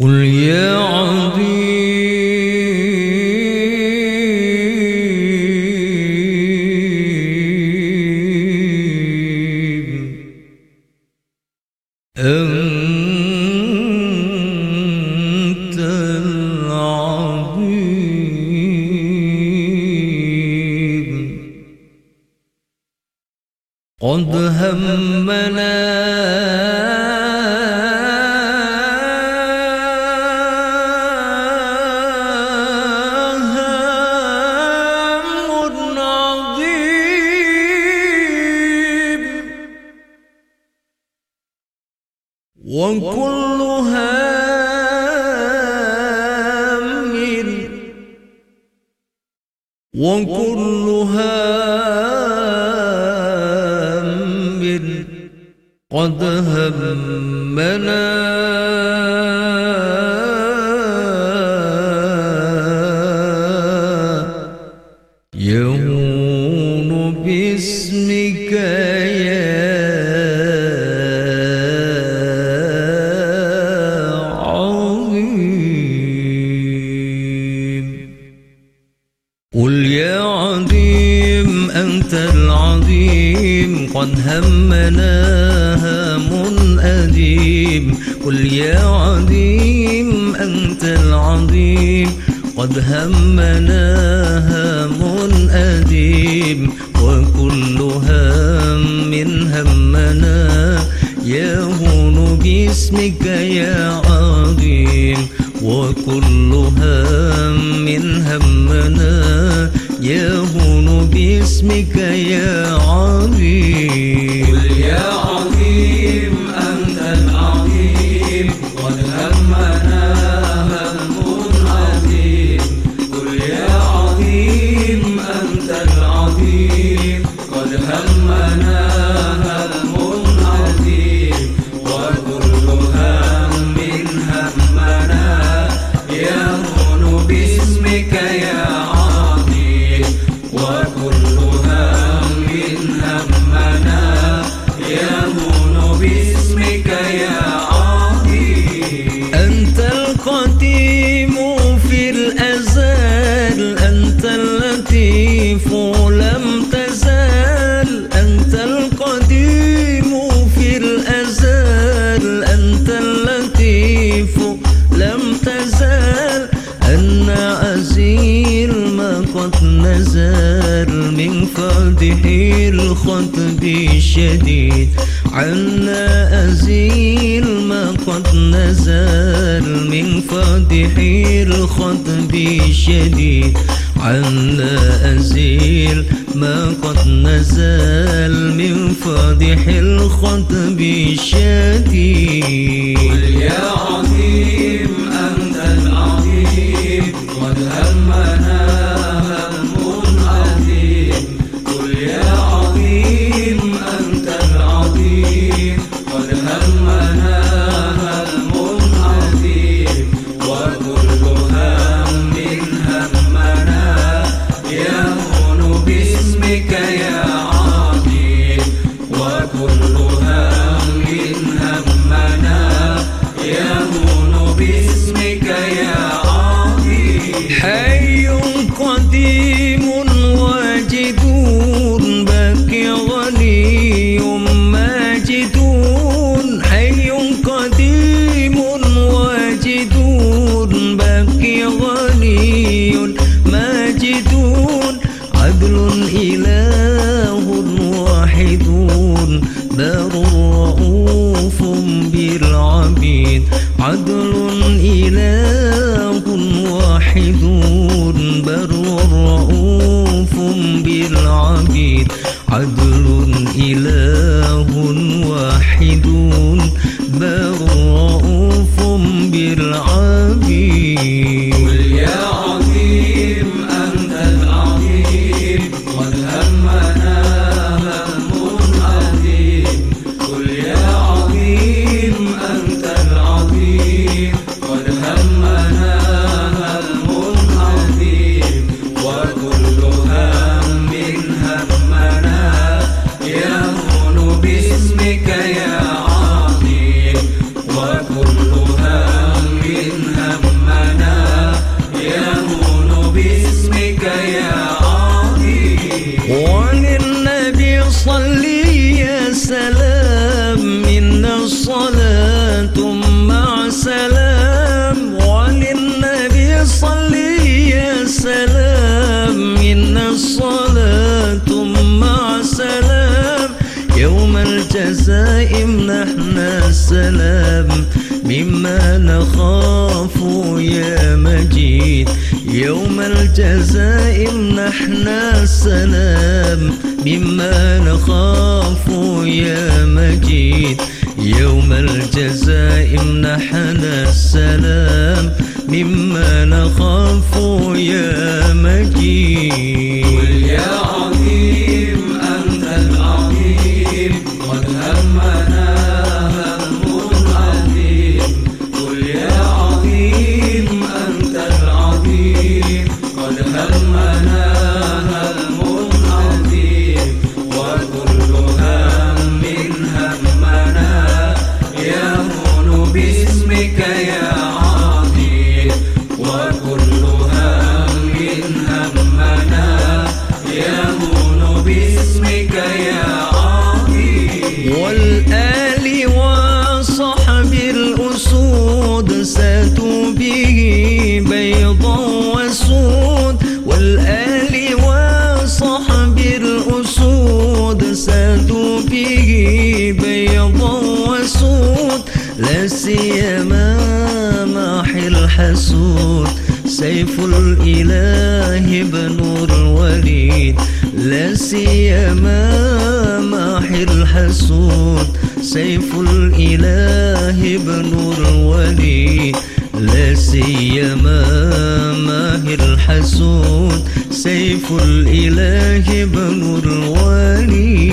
قل يا عظيم أنت العظيم قد همت وكل هام وكل هام قد همنا قد همنا هام أديم قل يا عديم أنت العظيم. قد همنا هام أديم وكل هام من همنا. يا هون باسمك يا عظيم. وكل هام من همنا. يهون باسمك يا عظيم من خلده الخطب الشديد عنا أزيل ما قد نزل من فضح الخطب الشديد عنا أزيل ما قد نزل من فضح الخطب الشديد I don't ila النبي صلي يا سلام. منا الصلاة مع سلام. وللنبي صلي يا سلام. منا الصلاة مع سلام. يوم الجزائم نحن السلام مما نخاف يا مجيد. يوم الجزاء امنحنا السلام مما نخاف يا مجيد. يوم الجزاء امنحنا السلام مما نخاف يا مجيد. قل يا سيف الإله بن الوليد لا سيما ماحي الحسود. سيف الإله بن الوليد لا سيما ماهي الحسود. سيف الإله بن الوليد.